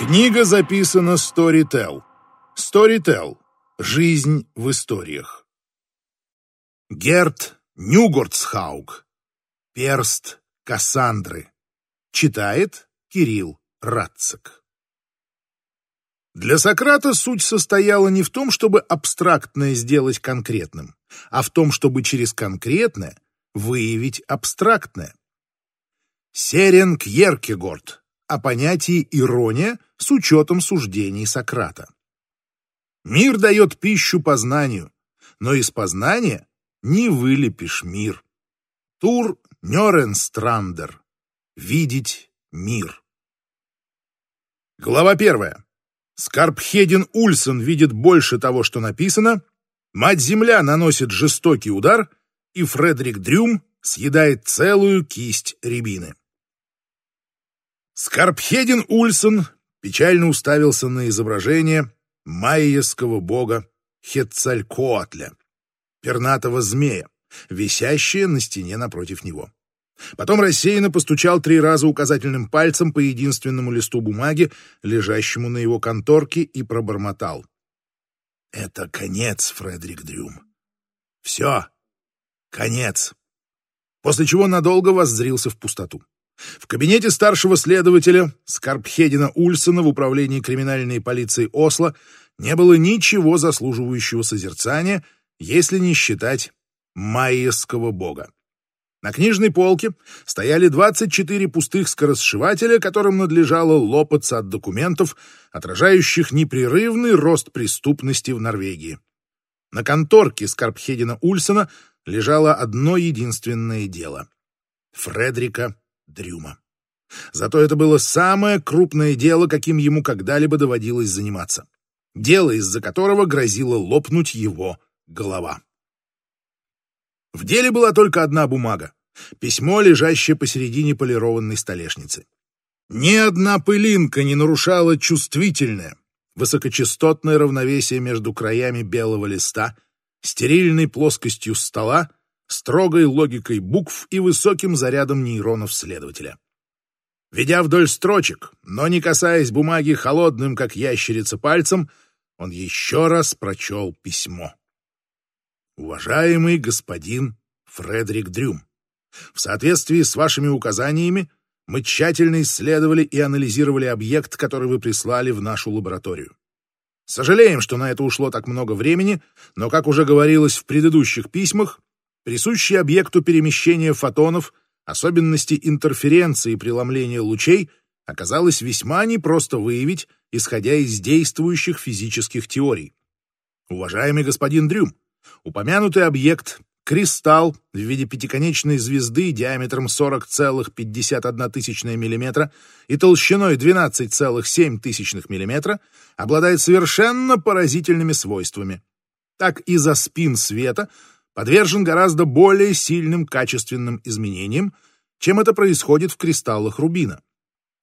Книга записана Storytel. Storytel. Жизнь в историях. Герт Нюгортсхауг. Перст Кассандры. Читает Кирилл Рацик. Для Сократа суть состояла не в том, чтобы абстрактное сделать конкретным, а в том, чтобы через конкретное выявить абстрактное. Серен Кьеркегорд о понятии ирония с учетом суждений Сократа. Мир дает пищу познанию, но из познания не вылепишь мир. Тур Нёренстрандер. Видеть мир. Глава первая. Скарпхедин Ульсон видит больше того, что написано, Мать-Земля наносит жестокий удар, и Фредерик Дрюм съедает целую кисть рябины. Скарпхедин Ульсон печально уставился на изображение майяского бога Хетцалькоатля, пернатого змея, висящее на стене напротив него. Потом рассеянно постучал три раза указательным пальцем по единственному листу бумаги, лежащему на его конторке, и пробормотал. «Это конец, Фредерик Дрюм. Все, конец». После чего надолго воззрился в пустоту. В кабинете старшего следователя Скарпхедина Ульсона в управлении криминальной полиции Осло не было ничего заслуживающего созерцания, если не считать майского бога. На книжной полке стояли 24 пустых скоросшивателя, которым надлежало лопаться от документов, отражающих непрерывный рост преступности в Норвегии. На конторке Скарпхедина Ульсона лежало одно единственное дело — Фредрика Дрюма. Зато это было самое крупное дело, каким ему когда-либо доводилось заниматься. Дело, из-за которого грозило лопнуть его голова. В деле была только одна бумага — письмо, лежащее посередине полированной столешницы. Ни одна пылинка не нарушала чувствительное, высокочастотное равновесие между краями белого листа, стерильной плоскостью стола строгой логикой букв и высоким зарядом нейронов следователя. Ведя вдоль строчек, но не касаясь бумаги холодным, как ящерица, пальцем, он еще раз прочел письмо. «Уважаемый господин Фредерик Дрюм, в соответствии с вашими указаниями мы тщательно исследовали и анализировали объект, который вы прислали в нашу лабораторию. Сожалеем, что на это ушло так много времени, но, как уже говорилось в предыдущих письмах, Присущие объекту перемещения фотонов особенности интерференции и преломления лучей оказалось весьма непросто выявить, исходя из действующих физических теорий. Уважаемый господин Дрюм, упомянутый объект кристалл в виде пятиконечной звезды диаметром 40,51 мм и толщиной 12,7 мм обладает совершенно поразительными свойствами. Так из-за спин света подвержен гораздо более сильным качественным изменениям, чем это происходит в кристаллах рубина.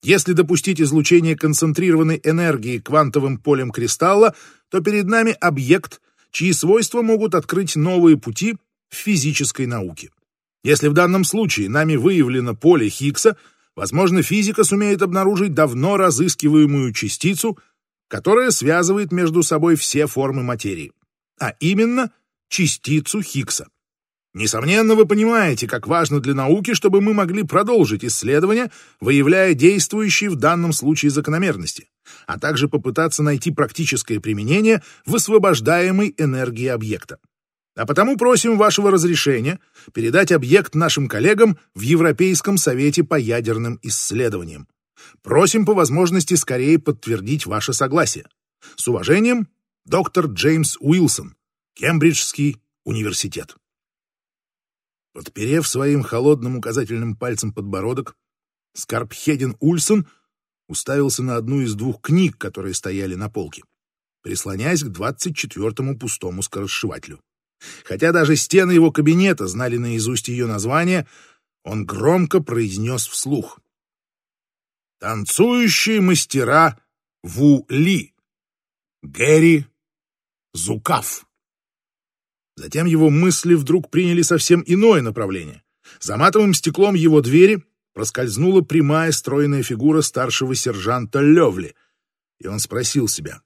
Если допустить излучение концентрированной энергии квантовым полем кристалла, то перед нами объект, чьи свойства могут открыть новые пути в физической науке. Если в данном случае нами выявлено поле Хиггса, возможно, физика сумеет обнаружить давно разыскиваемую частицу, которая связывает между собой все формы материи, а именно – частицу Хиггса. Несомненно, вы понимаете, как важно для науки, чтобы мы могли продолжить исследования, выявляя действующие в данном случае закономерности, а также попытаться найти практическое применение высвобождаемой энергии объекта. А потому просим вашего разрешения передать объект нашим коллегам в Европейском совете по ядерным исследованиям. Просим по возможности скорее подтвердить ваше согласие. С уважением, доктор Джеймс Уилсон, Кембриджский университет. Подперев своим холодным указательным пальцем подбородок, Скарпхеден Ульсон уставился на одну из двух книг, которые стояли на полке, прислоняясь к двадцать четвертому пустому скоросшивателю. Хотя даже стены его кабинета знали наизусть ее название, он громко произнес вслух. «Танцующие мастера Ву Ли. Гэри Зукав». Затем его мысли вдруг приняли совсем иное направление. За матовым стеклом его двери проскользнула прямая стройная фигура старшего сержанта Левли. и он спросил себя,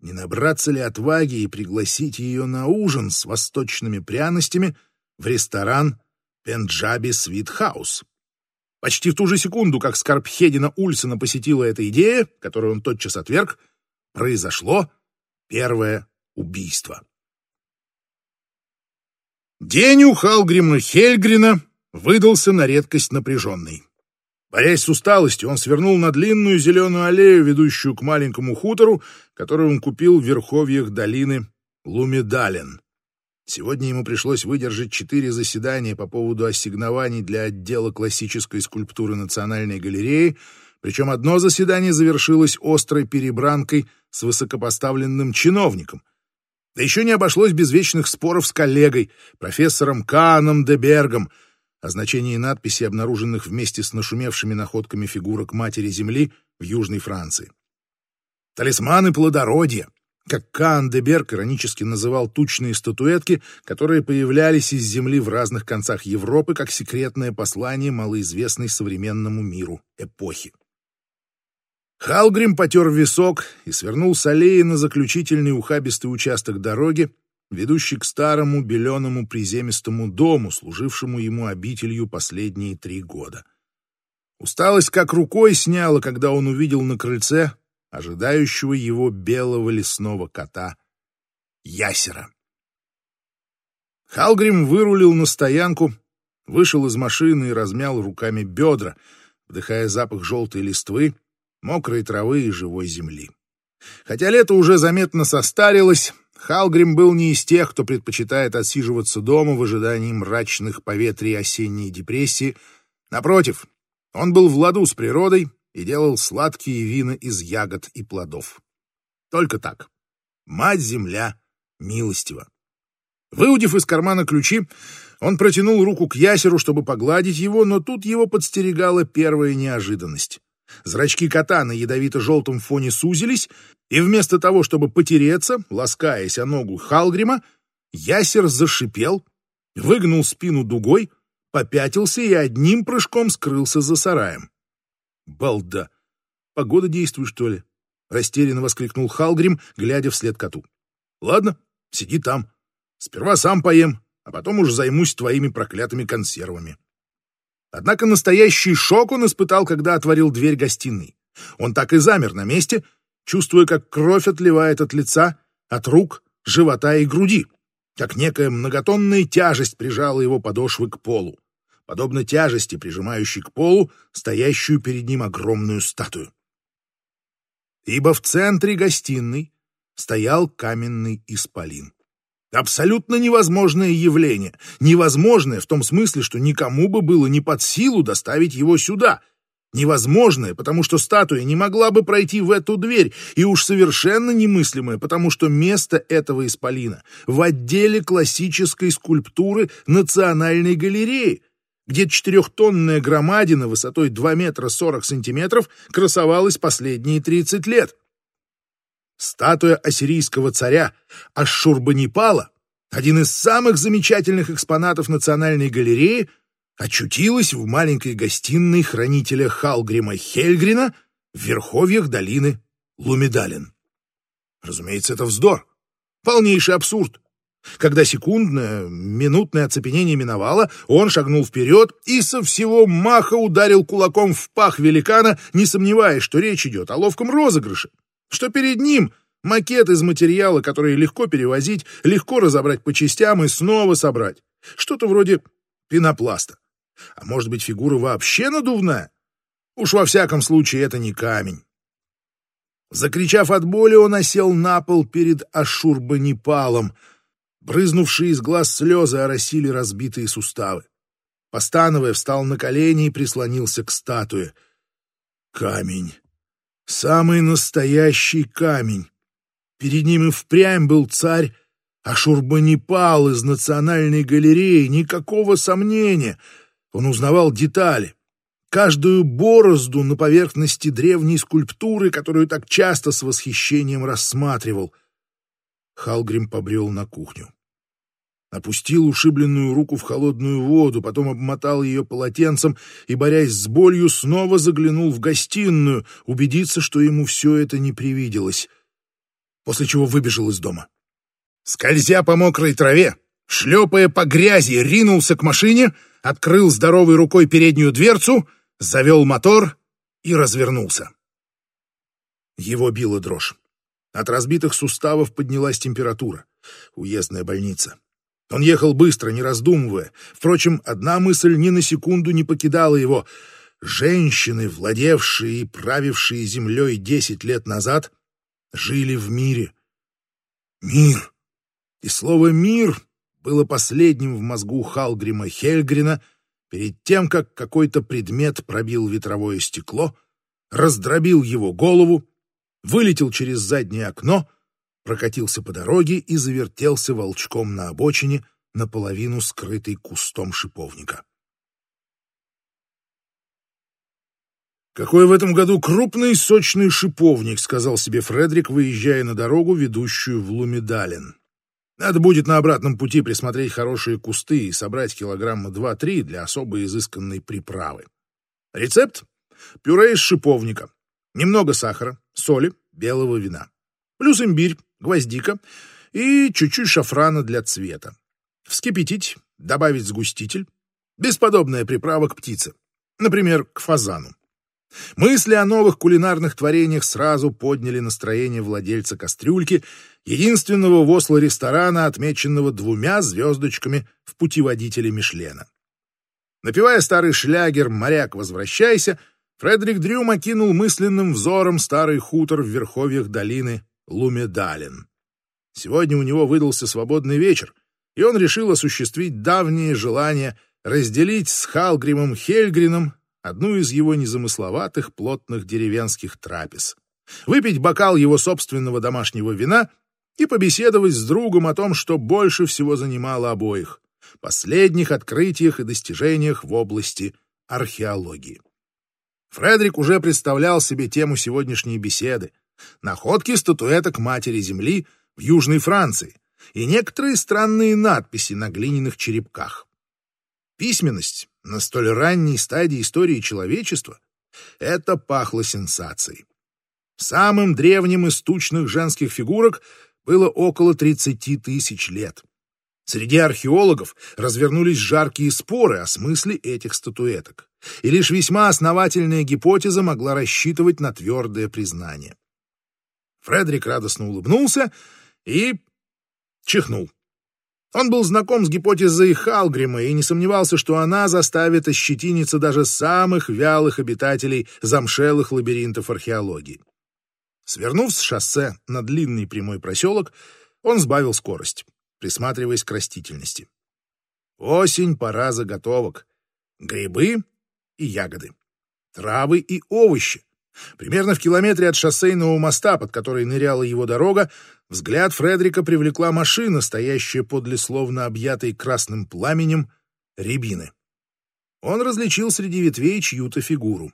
не набраться ли отваги и пригласить ее на ужин с восточными пряностями в ресторан Пенджаби Свит Хаус. Почти в ту же секунду, как Скорбхедина Ульсона посетила эта идея, которую он тотчас отверг, произошло первое убийство. День у Халгрима Хельгрина выдался на редкость напряженный. Борясь с усталостью, он свернул на длинную зеленую аллею, ведущую к маленькому хутору, который он купил в верховьях долины Лумедален. Сегодня ему пришлось выдержать четыре заседания по поводу ассигнований для отдела классической скульптуры Национальной галереи, причем одно заседание завершилось острой перебранкой с высокопоставленным чиновником. Да еще не обошлось без вечных споров с коллегой, профессором Кааном де Бергом, о значении надписей, обнаруженных вместе с нашумевшими находками фигурок Матери Земли в Южной Франции. Талисманы плодородия, как Каан де Берг иронически называл тучные статуэтки, которые появлялись из земли в разных концах Европы как секретное послание малоизвестной современному миру эпохи. Халгрим потер висок и свернул с аллеи на заключительный ухабистый участок дороги, ведущий к старому беленому приземистому дому, служившему ему обителью последние три года. Усталость как рукой сняла, когда он увидел на крыльце ожидающего его белого лесного кота Ясера. Халгрим вырулил на стоянку, вышел из машины и размял руками бедра, вдыхая запах желтой листвы, мокрой травы и живой земли. Хотя лето уже заметно состарилось, Халгрим был не из тех, кто предпочитает отсиживаться дома в ожидании мрачных поветрий осенней депрессии. Напротив, он был в ладу с природой и делал сладкие вина из ягод и плодов. Только так. Мать-земля милостива. Выудив из кармана ключи, он протянул руку к ясеру, чтобы погладить его, но тут его подстерегала первая неожиданность. Зрачки кота на ядовито-желтом фоне сузились, и вместо того, чтобы потереться, ласкаясь о ногу Халгрима, ясер зашипел, выгнул спину дугой, попятился и одним прыжком скрылся за сараем. Балда! Погода действует, что ли? Растерянно воскликнул Халгрим, глядя вслед коту. Ладно, сиди там. Сперва сам поем, а потом уж займусь твоими проклятыми консервами. Однако настоящий шок он испытал, когда отворил дверь гостиной. Он так и замер на месте, чувствуя, как кровь отливает от лица, от рук, живота и груди, как некая многотонная тяжесть прижала его подошвы к полу подобно тяжести, прижимающей к полу стоящую перед ним огромную статую. Ибо в центре гостиной стоял каменный исполин. Абсолютно невозможное явление. Невозможное в том смысле, что никому бы было не под силу доставить его сюда. Невозможное, потому что статуя не могла бы пройти в эту дверь, и уж совершенно немыслимое, потому что место этого исполина в отделе классической скульптуры Национальной галереи, где четырехтонная громадина высотой 2 метра 40 сантиметров красовалась последние 30 лет. Статуя ассирийского царя Ашшурбанипала, один из самых замечательных экспонатов Национальной галереи, очутилась в маленькой гостиной хранителя Халгрима Хельгрина в верховьях долины Лумедалин. Разумеется, это вздор, полнейший абсурд. Когда секундное, минутное оцепенение миновало, он шагнул вперед и со всего маха ударил кулаком в пах великана, не сомневаясь, что речь идет о ловком розыгрыше, что перед ним макет из материала, который легко перевозить, легко разобрать по частям и снова собрать. Что-то вроде пенопласта. А может быть, фигура вообще надувная? Уж во всяком случае, это не камень. Закричав от боли, он осел на пол перед Ашурбанипалом — Брызнувшие из глаз слезы оросили разбитые суставы. Постановая, встал на колени и прислонился к статуе. Камень. Самый настоящий камень. Перед ним и впрямь был царь Ашурбанипал из Национальной галереи. Никакого сомнения. Он узнавал детали. Каждую борозду на поверхности древней скульптуры, которую так часто с восхищением рассматривал — Халгрим побрел на кухню. опустил ушибленную руку в холодную воду, потом обмотал ее полотенцем и, борясь с болью, снова заглянул в гостиную, убедиться, что ему все это не привиделось, после чего выбежал из дома. Скользя по мокрой траве, шлепая по грязи, ринулся к машине, открыл здоровой рукой переднюю дверцу, завел мотор и развернулся. Его била дрожь. От разбитых суставов поднялась температура. Уездная больница. Он ехал быстро, не раздумывая. Впрочем, одна мысль ни на секунду не покидала его. Женщины, владевшие и правившие землей десять лет назад, жили в мире. Мир. И слово «мир» было последним в мозгу Халгрима Хельгрина перед тем, как какой-то предмет пробил ветровое стекло, раздробил его голову, вылетел через заднее окно прокатился по дороге и завертелся волчком на обочине, наполовину скрытый кустом шиповника. «Какой в этом году крупный сочный шиповник», — сказал себе Фредерик, выезжая на дорогу, ведущую в Лумедален. «Надо будет на обратном пути присмотреть хорошие кусты и собрать килограмма два-три для особо изысканной приправы. Рецепт — пюре из шиповника, немного сахара, соли, белого вина, плюс имбирь, гвоздика и чуть-чуть шафрана для цвета. Вскипятить, добавить сгуститель. Бесподобная приправа к птице. Например, к фазану. Мысли о новых кулинарных творениях сразу подняли настроение владельца кастрюльки, единственного в Осло ресторана, отмеченного двумя звездочками в путеводителе Мишлена. Напевая старый шлягер «Моряк, возвращайся», Фредерик Дрюм окинул мысленным взором старый хутор в верховьях долины Лумедален. Сегодня у него выдался свободный вечер, и он решил осуществить давнее желание разделить с Халгримом Хельгрином одну из его незамысловатых плотных деревенских трапез, выпить бокал его собственного домашнего вина и побеседовать с другом о том, что больше всего занимало обоих — последних открытиях и достижениях в области археологии. Фредерик уже представлял себе тему сегодняшней беседы — находки статуэток Матери Земли в Южной Франции и некоторые странные надписи на глиняных черепках. Письменность на столь ранней стадии истории человечества — это пахло сенсацией. Самым древним из тучных женских фигурок было около 30 тысяч лет. Среди археологов развернулись жаркие споры о смысле этих статуэток, и лишь весьма основательная гипотеза могла рассчитывать на твердое признание. Фредерик радостно улыбнулся и чихнул. Он был знаком с гипотезой Халгрима и не сомневался, что она заставит ощетиниться даже самых вялых обитателей замшелых лабиринтов археологии. Свернув с шоссе на длинный прямой проселок, он сбавил скорость, присматриваясь к растительности. Осень — пора заготовок. Грибы и ягоды. Травы и овощи. Примерно в километре от шоссейного моста, под который ныряла его дорога, взгляд Фредрика привлекла машина, стоящая подле словно объятой красным пламенем рябины. Он различил среди ветвей чью-то фигуру.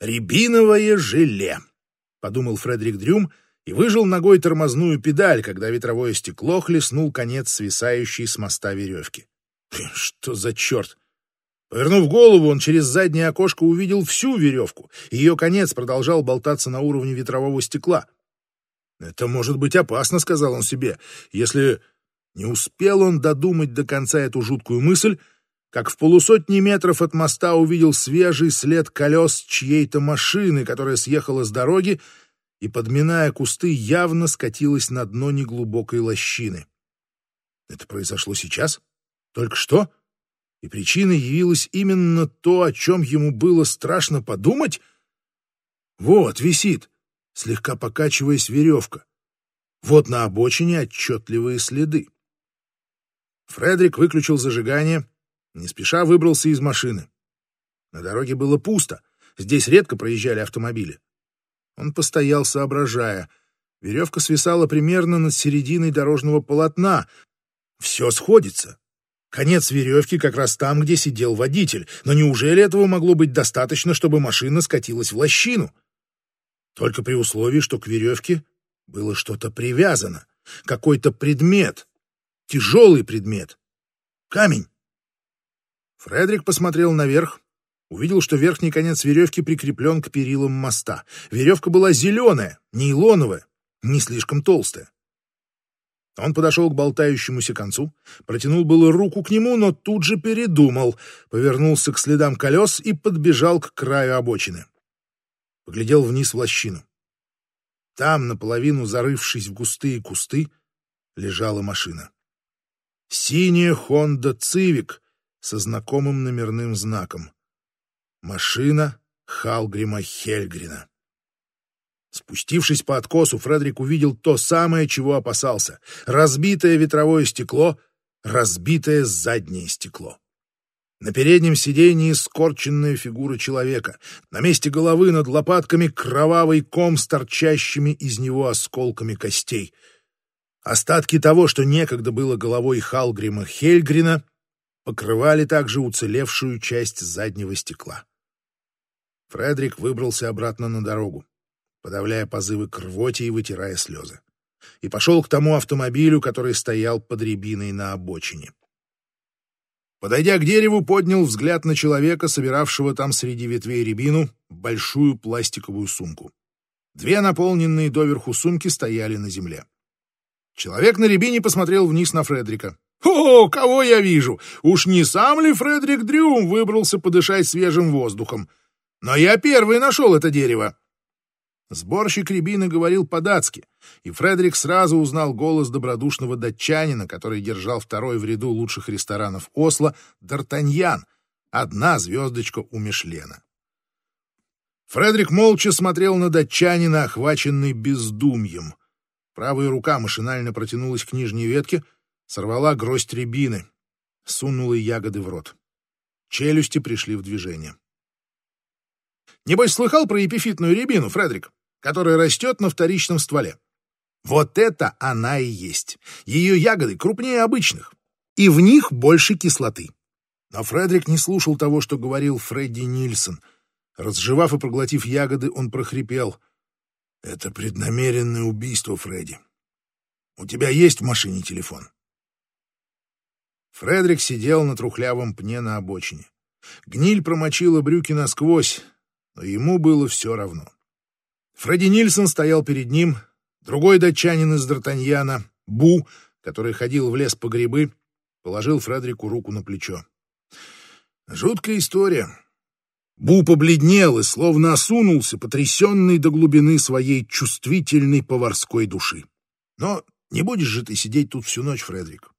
«Рябиновое желе», — подумал Фредерик Дрюм и выжил ногой тормозную педаль, когда ветровое стекло хлестнул конец свисающей с моста веревки. «Что за черт?» Повернув голову, он через заднее окошко увидел всю веревку. Ее конец продолжал болтаться на уровне ветрового стекла. «Это может быть опасно», — сказал он себе, если не успел он додумать до конца эту жуткую мысль, как в полусотни метров от моста увидел свежий след колес чьей-то машины, которая съехала с дороги и, подминая кусты, явно скатилась на дно неглубокой лощины. Это произошло сейчас? Только что? — и причиной явилось именно то, о чем ему было страшно подумать? Вот, висит, слегка покачиваясь веревка. Вот на обочине отчетливые следы. Фредерик выключил зажигание, не спеша выбрался из машины. На дороге было пусто, здесь редко проезжали автомобили. Он постоял, соображая. Веревка свисала примерно над серединой дорожного полотна. Все сходится. Конец веревки как раз там, где сидел водитель. Но неужели этого могло быть достаточно, чтобы машина скатилась в лощину? Только при условии, что к веревке было что-то привязано, какой-то предмет. Тяжелый предмет. Камень. Фредерик посмотрел наверх, увидел, что верхний конец веревки прикреплен к перилам моста. Веревка была зеленая, нейлоновая, не слишком толстая. Он подошел к болтающемуся концу, протянул было руку к нему, но тут же передумал, повернулся к следам колес и подбежал к краю обочины. Поглядел вниз в лощину. Там, наполовину зарывшись в густые кусты, лежала машина. Синяя Honda Civic со знакомым номерным знаком. Машина Халгрима Хельгрина. Спустившись по откосу, Фредерик увидел то самое, чего опасался. Разбитое ветровое стекло, разбитое заднее стекло. На переднем сидении скорченная фигура человека. На месте головы над лопатками кровавый ком с торчащими из него осколками костей. Остатки того, что некогда было головой Халгрима Хельгрина, покрывали также уцелевшую часть заднего стекла. Фредерик выбрался обратно на дорогу подавляя позывы к рвоте и вытирая слезы. И пошел к тому автомобилю, который стоял под рябиной на обочине. Подойдя к дереву, поднял взгляд на человека, собиравшего там среди ветвей рябину большую пластиковую сумку. Две наполненные доверху сумки стояли на земле. Человек на рябине посмотрел вниз на Фредрика. «О, кого я вижу! Уж не сам ли Фредерик Дрюм выбрался подышать свежим воздухом? Но я первый нашел это дерево. Сборщик рябины говорил по-датски, и Фредерик сразу узнал голос добродушного датчанина, который держал второй в ряду лучших ресторанов Осло, Д'Артаньян, одна звездочка у Мишлена. Фредерик молча смотрел на датчанина, охваченный бездумьем. Правая рука машинально протянулась к нижней ветке, сорвала гроздь рябины, сунула ягоды в рот. Челюсти пришли в движение. Небось, слыхал про эпифитную рябину, Фредерик, которая растет на вторичном стволе? Вот это она и есть. Ее ягоды крупнее обычных, и в них больше кислоты. Но Фредерик не слушал того, что говорил Фредди Нильсон. Разжевав и проглотив ягоды, он прохрипел. «Это преднамеренное убийство, Фредди. У тебя есть в машине телефон?» Фредерик сидел на трухлявом пне на обочине. Гниль промочила брюки насквозь, но ему было все равно. Фредди Нильсон стоял перед ним, другой датчанин из Д'Артаньяна, Бу, который ходил в лес по грибы, положил Фредерику руку на плечо. Жуткая история. Бу побледнел и словно осунулся, потрясенный до глубины своей чувствительной поварской души. Но не будешь же ты сидеть тут всю ночь, Фредерик.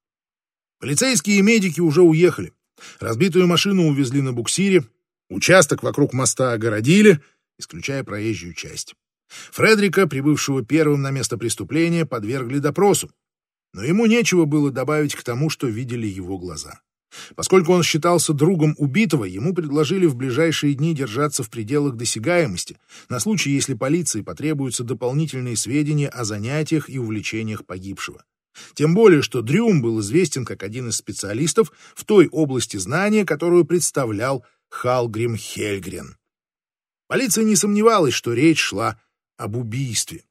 Полицейские и медики уже уехали. Разбитую машину увезли на буксире, Участок вокруг моста огородили, исключая проезжую часть. Фредрика, прибывшего первым на место преступления, подвергли допросу, но ему нечего было добавить к тому, что видели его глаза. Поскольку он считался другом убитого, ему предложили в ближайшие дни держаться в пределах досягаемости, на случай, если полиции потребуются дополнительные сведения о занятиях и увлечениях погибшего. Тем более, что Дрюм был известен как один из специалистов в той области знания, которую представлял Халгрим Хельгрен. Полиция не сомневалась, что речь шла об убийстве.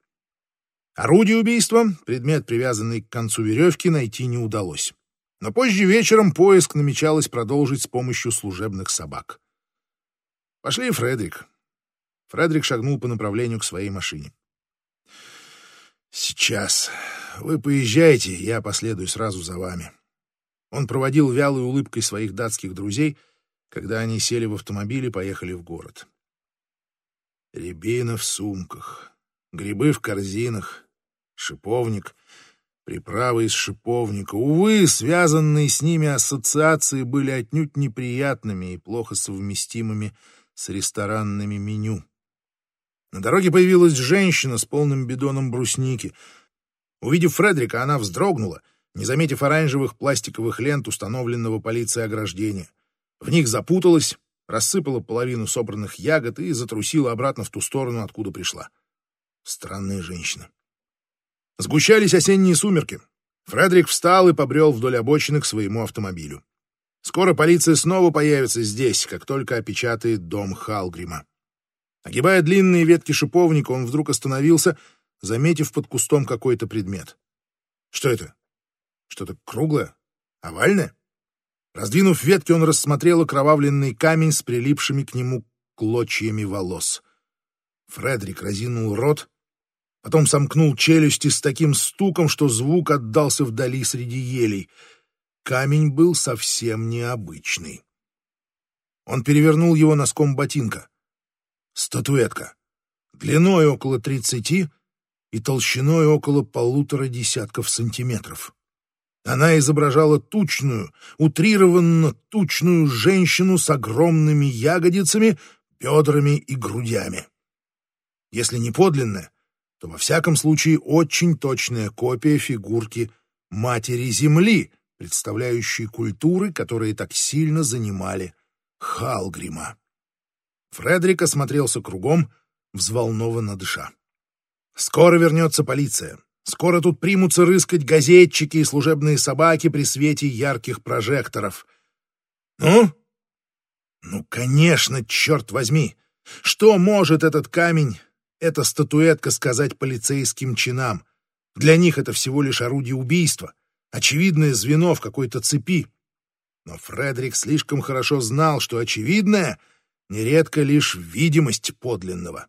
Орудие убийства, предмет, привязанный к концу веревки, найти не удалось. Но позже вечером поиск намечалось продолжить с помощью служебных собак. «Пошли, Фредерик». Фредерик шагнул по направлению к своей машине. «Сейчас. Вы поезжайте, я последую сразу за вами». Он проводил вялой улыбкой своих датских друзей — когда они сели в автомобиль и поехали в город. Рябина в сумках, грибы в корзинах, шиповник, приправы из шиповника. Увы, связанные с ними ассоциации были отнюдь неприятными и плохо совместимыми с ресторанными меню. На дороге появилась женщина с полным бидоном брусники. Увидев Фредрика, она вздрогнула, не заметив оранжевых пластиковых лент, установленного полицией ограждения. В них запуталась, рассыпала половину собранных ягод и затрусила обратно в ту сторону, откуда пришла. Странная женщина. Сгущались осенние сумерки. Фредерик встал и побрел вдоль обочины к своему автомобилю. Скоро полиция снова появится здесь, как только опечатает дом Халгрима. Огибая длинные ветки шиповника, он вдруг остановился, заметив под кустом какой-то предмет. Что это? Что-то круглое? Овальное? Раздвинув ветки, он рассмотрел окровавленный камень с прилипшими к нему клочьями волос. Фредерик разинул рот, потом сомкнул челюсти с таким стуком, что звук отдался вдали среди елей. Камень был совсем необычный. Он перевернул его носком ботинка. Статуэтка. Длиной около тридцати и толщиной около полутора десятков сантиметров. Она изображала тучную, утрированно тучную женщину с огромными ягодицами, бедрами и грудями. Если не подлинная, то во всяком случае очень точная копия фигурки Матери Земли, представляющей культуры, которые так сильно занимали Халгрима. Фредерик осмотрелся кругом, взволнованно дыша. «Скоро вернется полиция. Скоро тут примутся рыскать газетчики и служебные собаки при свете ярких прожекторов. Ну? Ну, конечно, черт возьми! Что может этот камень, эта статуэтка сказать полицейским чинам? Для них это всего лишь орудие убийства, очевидное звено в какой-то цепи. Но Фредерик слишком хорошо знал, что очевидное нередко лишь видимость подлинного.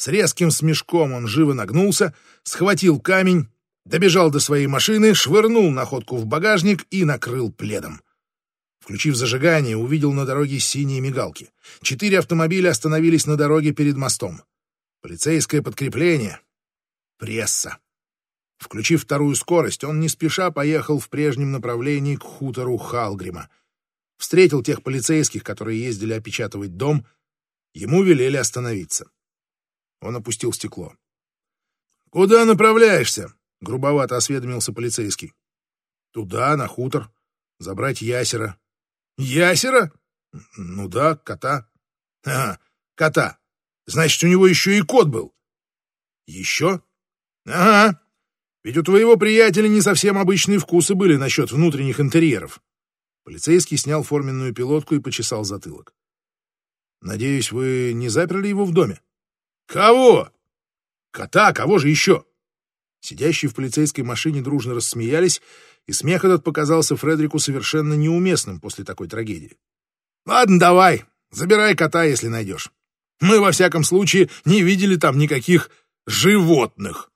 С резким смешком он живо нагнулся, схватил камень, добежал до своей машины, швырнул находку в багажник и накрыл пледом. Включив зажигание, увидел на дороге синие мигалки. Четыре автомобиля остановились на дороге перед мостом. Полицейское подкрепление. Пресса. Включив вторую скорость, он не спеша поехал в прежнем направлении к хутору Халгрима. Встретил тех полицейских, которые ездили опечатывать дом. Ему велели остановиться. Он опустил стекло. «Куда направляешься?» — грубовато осведомился полицейский. «Туда, на хутор. Забрать ясера». «Ясера?» «Ну да, кота». «Ага, кота. Значит, у него еще и кот был». «Еще?» «Ага. Ведь у твоего приятеля не совсем обычные вкусы были насчет внутренних интерьеров». Полицейский снял форменную пилотку и почесал затылок. «Надеюсь, вы не заперли его в доме?» «Кого?» «Кота, кого же еще?» Сидящие в полицейской машине дружно рассмеялись, и смех этот показался Фредерику совершенно неуместным после такой трагедии. «Ладно, давай, забирай кота, если найдешь. Мы, во всяком случае, не видели там никаких животных».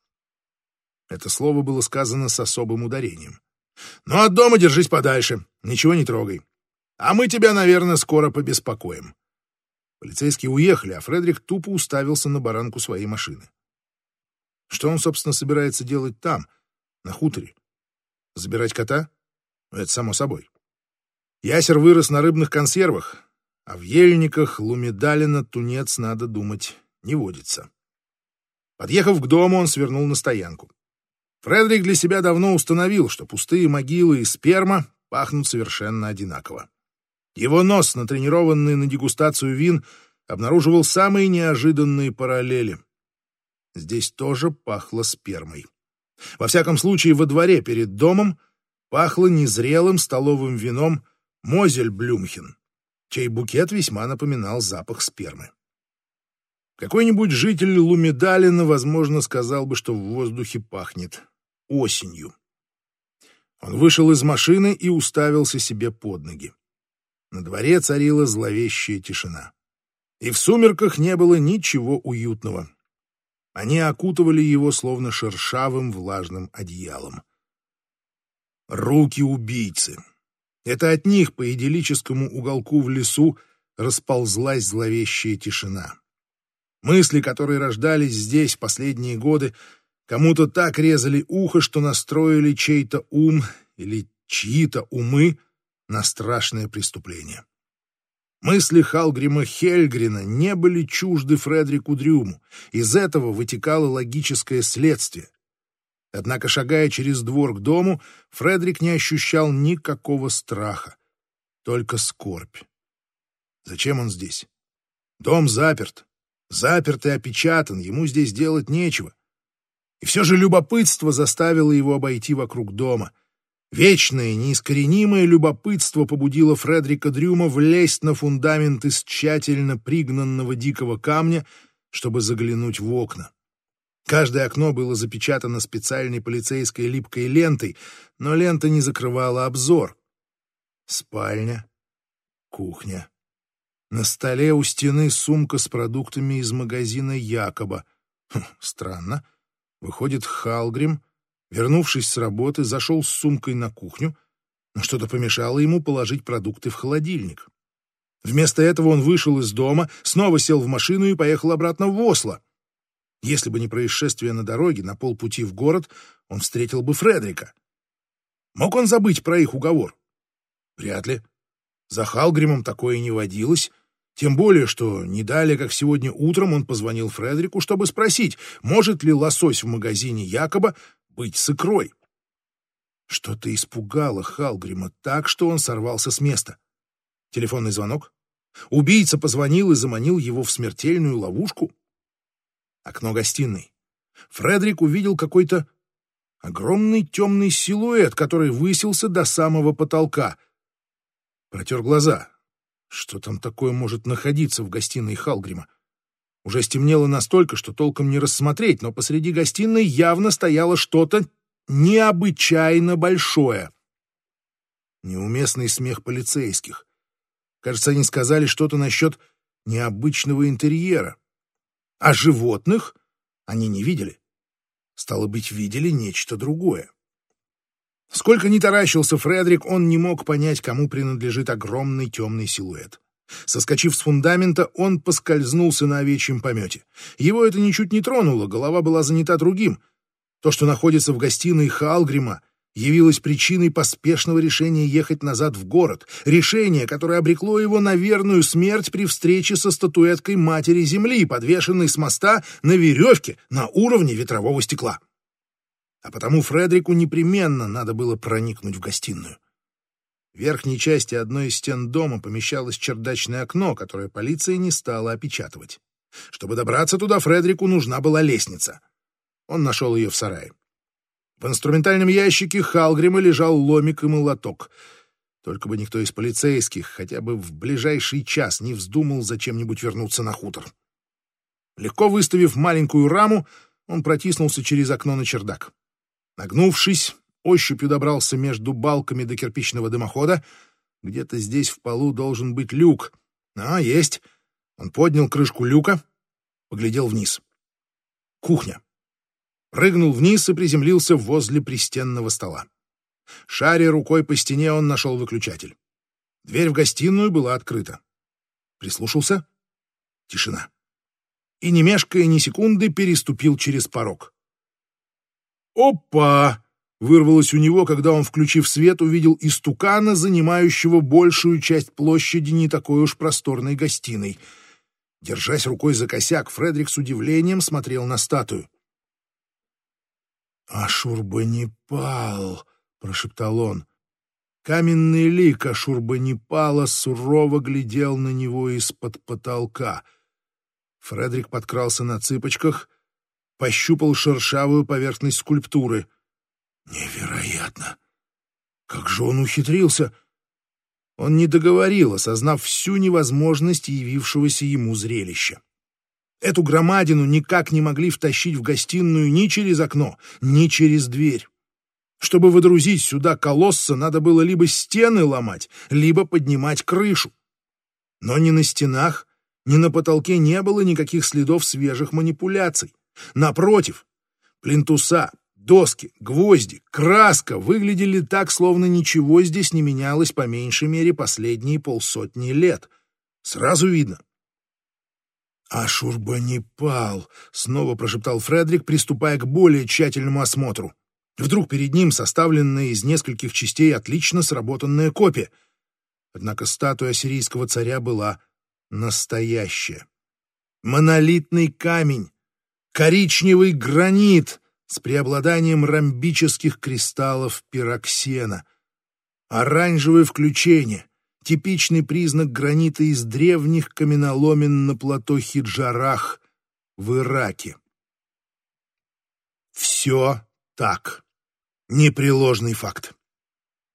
Это слово было сказано с особым ударением. «Ну, от дома держись подальше, ничего не трогай. А мы тебя, наверное, скоро побеспокоим». Полицейские уехали, а Фредерик тупо уставился на баранку своей машины. Что он, собственно, собирается делать там, на хуторе? Забирать кота? Ну, это само собой. Ясер вырос на рыбных консервах, а в ельниках Лумедалина тунец, надо думать, не водится. Подъехав к дому, он свернул на стоянку. Фредерик для себя давно установил, что пустые могилы и сперма пахнут совершенно одинаково. Его нос, натренированный на дегустацию вин, обнаруживал самые неожиданные параллели. Здесь тоже пахло спермой. Во всяком случае, во дворе перед домом пахло незрелым столовым вином Мозель Блюмхен, чей букет весьма напоминал запах спермы. Какой-нибудь житель Лумедалина, возможно, сказал бы, что в воздухе пахнет осенью. Он вышел из машины и уставился себе под ноги. На дворе царила зловещая тишина. И в сумерках не было ничего уютного. Они окутывали его словно шершавым влажным одеялом. Руки убийцы. Это от них по идиллическому уголку в лесу расползлась зловещая тишина. Мысли, которые рождались здесь последние годы, кому-то так резали ухо, что настроили чей-то ум или чьи-то умы на страшное преступление. Мысли Халгрима Хельгрина не были чужды Фредрику Дрюму. Из этого вытекало логическое следствие. Однако, шагая через двор к дому, Фредрик не ощущал никакого страха, только скорбь. Зачем он здесь? Дом заперт. Заперт и опечатан, ему здесь делать нечего. И все же любопытство заставило его обойти вокруг дома — Вечное, неискоренимое любопытство побудило Фредрика Дрюма влезть на фундамент из тщательно пригнанного дикого камня, чтобы заглянуть в окна. Каждое окно было запечатано специальной полицейской липкой лентой, но лента не закрывала обзор. Спальня, кухня. На столе у стены сумка с продуктами из магазина Якоба. Хм, странно. Выходит, Халгрим, вернувшись с работы, зашел с сумкой на кухню, но что-то помешало ему положить продукты в холодильник. Вместо этого он вышел из дома, снова сел в машину и поехал обратно в Осло. Если бы не происшествие на дороге, на полпути в город, он встретил бы Фредрика. Мог он забыть про их уговор? Вряд ли. За Халгримом такое не водилось, тем более, что не далее, как сегодня утром, он позвонил Фредерику, чтобы спросить, может ли лосось в магазине Якоба быть с икрой. Что-то испугало Халгрима так, что он сорвался с места. Телефонный звонок? Убийца позвонил и заманил его в смертельную ловушку? Окно гостиной. Фредерик увидел какой-то огромный темный силуэт, который высился до самого потолка. Протер глаза. Что там такое может находиться в гостиной Халгрима? Уже стемнело настолько, что толком не рассмотреть, но посреди гостиной явно стояло что-то необычайно большое. Неуместный смех полицейских. Кажется, они сказали что-то насчет необычного интерьера. А животных они не видели. Стало быть, видели нечто другое. Сколько ни таращился Фредерик, он не мог понять, кому принадлежит огромный темный силуэт. Соскочив с фундамента, он поскользнулся на овечьем помете. Его это ничуть не тронуло, голова была занята другим. То, что находится в гостиной Халгрима, явилось причиной поспешного решения ехать назад в город, решение, которое обрекло его на верную смерть при встрече со статуэткой Матери Земли, подвешенной с моста на веревке на уровне ветрового стекла. А потому Фредерику непременно надо было проникнуть в гостиную. В верхней части одной из стен дома помещалось чердачное окно, которое полиция не стала опечатывать. Чтобы добраться туда, Фредерику нужна была лестница. Он нашел ее в сарае. В инструментальном ящике Халгрима лежал ломик и молоток. Только бы никто из полицейских хотя бы в ближайший час не вздумал зачем-нибудь вернуться на хутор. Легко выставив маленькую раму, он протиснулся через окно на чердак. Нагнувшись, ощупью добрался между балками до кирпичного дымохода. Где-то здесь в полу должен быть люк. А, есть. Он поднял крышку люка, поглядел вниз. Кухня прыгнул вниз и приземлился возле пристенного стола. Шаря рукой по стене, он нашел выключатель. Дверь в гостиную была открыта. Прислушался. Тишина. И, не мешкая ни секунды, переступил через порог. «Опа!» — вырвалось у него, когда он, включив свет, увидел истукана, занимающего большую часть площади не такой уж просторной гостиной. Держась рукой за косяк, Фредерик с удивлением смотрел на статую. «Ашурбанипал!» — прошептал он. Каменный лик Ашурбанипала сурово глядел на него из-под потолка. Фредерик подкрался на цыпочках, пощупал шершавую поверхность скульптуры. «Невероятно! Как же он ухитрился!» Он не договорил, осознав всю невозможность явившегося ему зрелища. Эту громадину никак не могли втащить в гостиную ни через окно, ни через дверь. Чтобы выдрузить сюда колосса, надо было либо стены ломать, либо поднимать крышу. Но ни на стенах, ни на потолке не было никаких следов свежих манипуляций. Напротив, плинтуса, доски, гвозди, краска выглядели так, словно ничего здесь не менялось по меньшей мере последние полсотни лет. Сразу видно, «Ашурбанипал!» — снова прошептал Фредерик, приступая к более тщательному осмотру. Вдруг перед ним составленная из нескольких частей отлично сработанная копия. Однако статуя ассирийского царя была настоящая. Монолитный камень, коричневый гранит с преобладанием ромбических кристаллов пироксена, оранжевое включение — типичный признак гранита из древних каменоломен на плато Хиджарах в Ираке. Все так. Непреложный факт.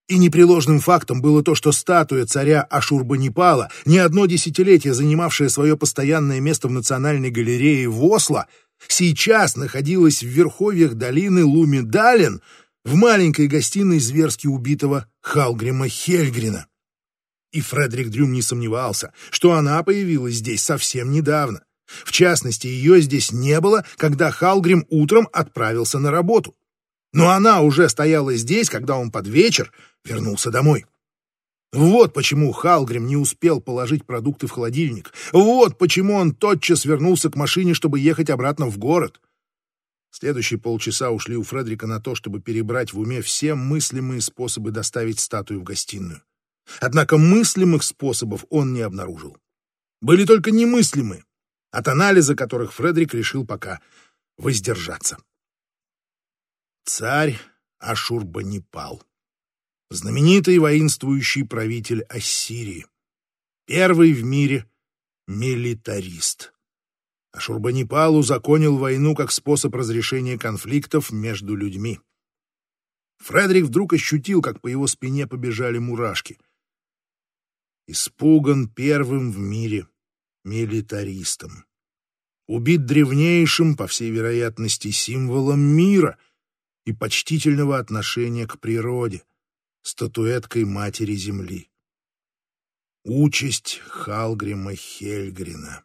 И непреложным фактом было то, что статуя царя Ашурбанипала, не одно десятилетие занимавшая свое постоянное место в Национальной галерее в Осло, сейчас находилась в верховьях долины Лумидален в маленькой гостиной зверски убитого Халгрима Хельгрина. И Фредерик Дрюм не сомневался, что она появилась здесь совсем недавно. В частности, ее здесь не было, когда Халгрим утром отправился на работу. Но она уже стояла здесь, когда он под вечер вернулся домой. Вот почему Халгрим не успел положить продукты в холодильник. Вот почему он тотчас вернулся к машине, чтобы ехать обратно в город. Следующие полчаса ушли у Фредрика на то, чтобы перебрать в уме все мыслимые способы доставить статую в гостиную. Однако мыслимых способов он не обнаружил. Были только немыслимые, от анализа которых Фредерик решил пока воздержаться. Царь Ашурбанипал. Знаменитый воинствующий правитель Ассирии. Первый в мире милитарист. Ашурбанипал узаконил войну как способ разрешения конфликтов между людьми. Фредерик вдруг ощутил, как по его спине побежали мурашки — испуган первым в мире милитаристом. Убит древнейшим, по всей вероятности, символом мира и почтительного отношения к природе, статуэткой Матери Земли. Участь Халгрима Хельгрина.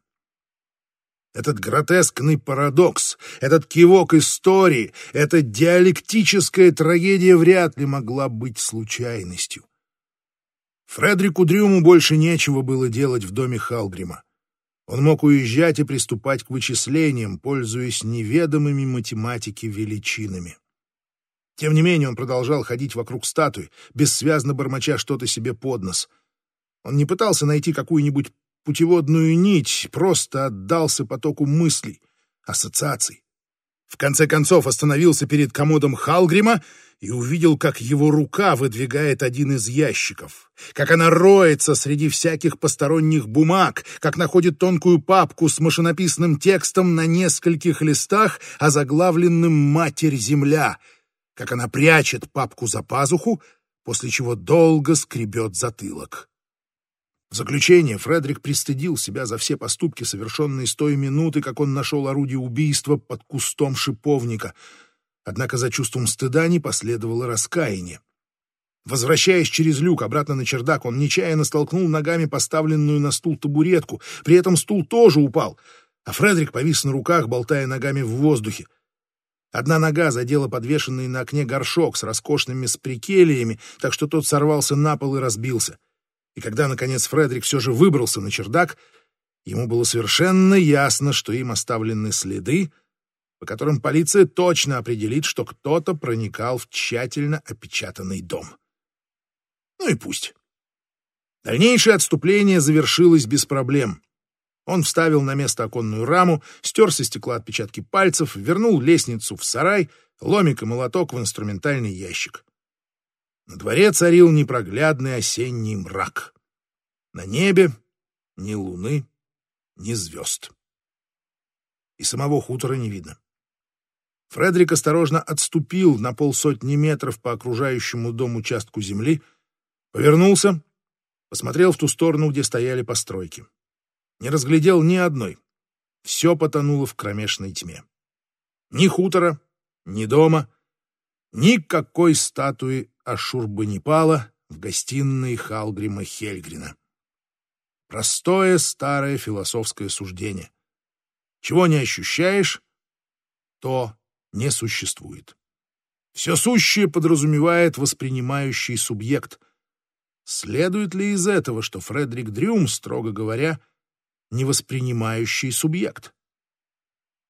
Этот гротескный парадокс, этот кивок истории, эта диалектическая трагедия вряд ли могла быть случайностью. Фредрику Дрюму больше нечего было делать в доме Халгрима. Он мог уезжать и приступать к вычислениям, пользуясь неведомыми математике величинами. Тем не менее он продолжал ходить вокруг статуи, бессвязно бормоча что-то себе под нос. Он не пытался найти какую-нибудь путеводную нить, просто отдался потоку мыслей, ассоциаций. В конце концов остановился перед комодом Халгрима и увидел, как его рука выдвигает один из ящиков, как она роется среди всяких посторонних бумаг, как находит тонкую папку с машинописным текстом на нескольких листах, озаглавленным «Матерь-Земля», как она прячет папку за пазуху, после чего долго скребет затылок. В заключение Фредерик пристыдил себя за все поступки, совершенные с той минуты, как он нашел орудие убийства под кустом шиповника — Однако за чувством стыда не последовало раскаяние. Возвращаясь через люк обратно на чердак, он нечаянно столкнул ногами поставленную на стул табуретку. При этом стул тоже упал, а Фредерик повис на руках, болтая ногами в воздухе. Одна нога задела подвешенный на окне горшок с роскошными сприкелиями, так что тот сорвался на пол и разбился. И когда, наконец, Фредерик все же выбрался на чердак, ему было совершенно ясно, что им оставлены следы — по которым полиция точно определит, что кто-то проникал в тщательно опечатанный дом. Ну и пусть. Дальнейшее отступление завершилось без проблем. Он вставил на место оконную раму, стер со стекла отпечатки пальцев, вернул лестницу в сарай, ломик и молоток в инструментальный ящик. На дворе царил непроглядный осенний мрак. На небе ни луны, ни звезд. И самого хутора не видно. Фредерик осторожно отступил на полсотни метров по окружающему дом участку земли, повернулся, посмотрел в ту сторону, где стояли постройки. Не разглядел ни одной. Все потонуло в кромешной тьме. Ни хутора, ни дома, никакой статуи Ашурбанипала в гостиной Халгрима Хельгрина. Простое старое философское суждение. Чего не ощущаешь, то не существует. Все сущее подразумевает воспринимающий субъект. Следует ли из этого, что Фредерик Дрюм, строго говоря, не воспринимающий субъект?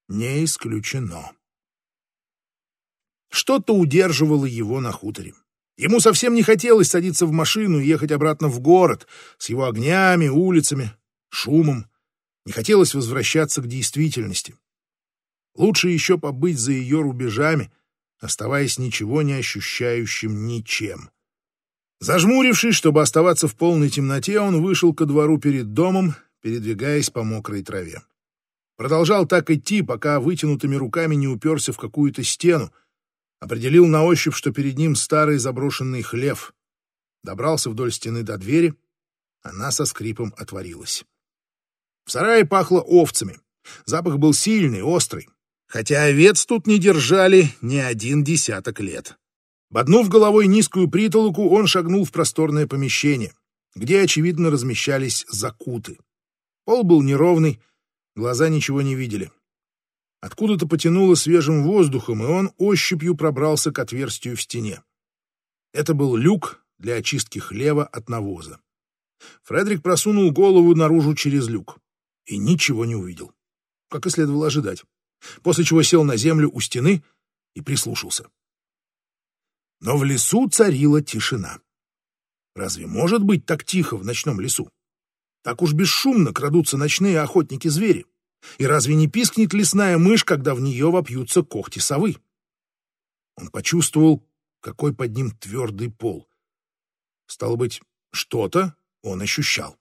Не исключено. Что-то удерживало его на хуторе. Ему совсем не хотелось садиться в машину и ехать обратно в город с его огнями, улицами, шумом. Не хотелось возвращаться к действительности. Лучше еще побыть за ее рубежами, оставаясь ничего не ощущающим ничем. Зажмурившись, чтобы оставаться в полной темноте, он вышел ко двору перед домом, передвигаясь по мокрой траве. Продолжал так идти, пока вытянутыми руками не уперся в какую-то стену, определил на ощупь, что перед ним старый заброшенный хлев. Добрался вдоль стены до двери, она со скрипом отворилась. В сарае пахло овцами. Запах был сильный, острый. хотя овец тут не держали не один десяток лет. Боднув головой низкую притолоку, он шагнул в просторное помещение, где, очевидно, размещались закуты. Пол был неровный, глаза ничего не видели. Откуда-то потянуло свежим воздухом, и он ощупью пробрался к отверстию в стене. Это был люк для очистки хлева от навоза. Фредерик просунул голову наружу через люк и ничего не увидел, как и следовало ожидать, после чего сел на землю у стены и прислушался. Но в лесу царила тишина. Разве может быть так тихо в ночном лесу? Так уж бесшумно крадутся ночные охотники-звери. И разве не пискнет лесная мышь, когда в нее вопьются когти совы? Он почувствовал, какой под ним твердый пол. Стало быть, что-то он ощущал.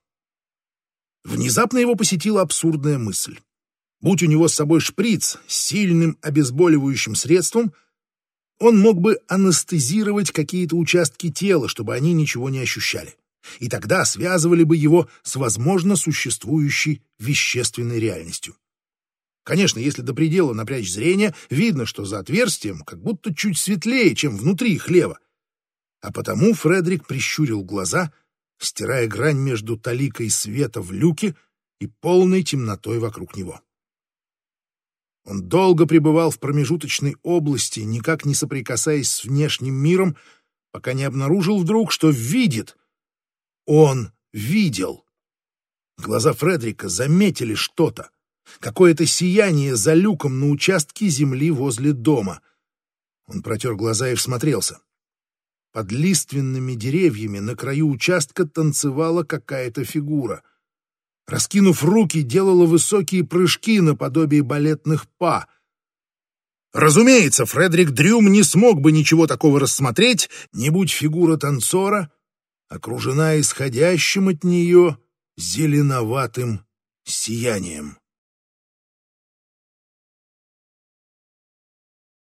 Внезапно его посетила абсурдная мысль. Будь у него с собой шприц с сильным обезболивающим средством, он мог бы анестезировать какие-то участки тела, чтобы они ничего не ощущали. И тогда связывали бы его с возможно существующей вещественной реальностью. Конечно, если до предела напрячь зрение, видно, что за отверстием как будто чуть светлее, чем внутри хлева. А потому Фредерик прищурил глаза — стирая грань между таликой света в люке и полной темнотой вокруг него. Он долго пребывал в промежуточной области, никак не соприкасаясь с внешним миром, пока не обнаружил вдруг, что видит. Он видел. Глаза Фредрика заметили что-то. Какое-то сияние за люком на участке земли возле дома. Он протер глаза и всмотрелся. Под лиственными деревьями на краю участка танцевала какая-то фигура. Раскинув руки, делала высокие прыжки наподобие балетных па. Разумеется, Фредерик Дрюм не смог бы ничего такого рассмотреть, не будь фигура танцора окружена исходящим от нее зеленоватым сиянием.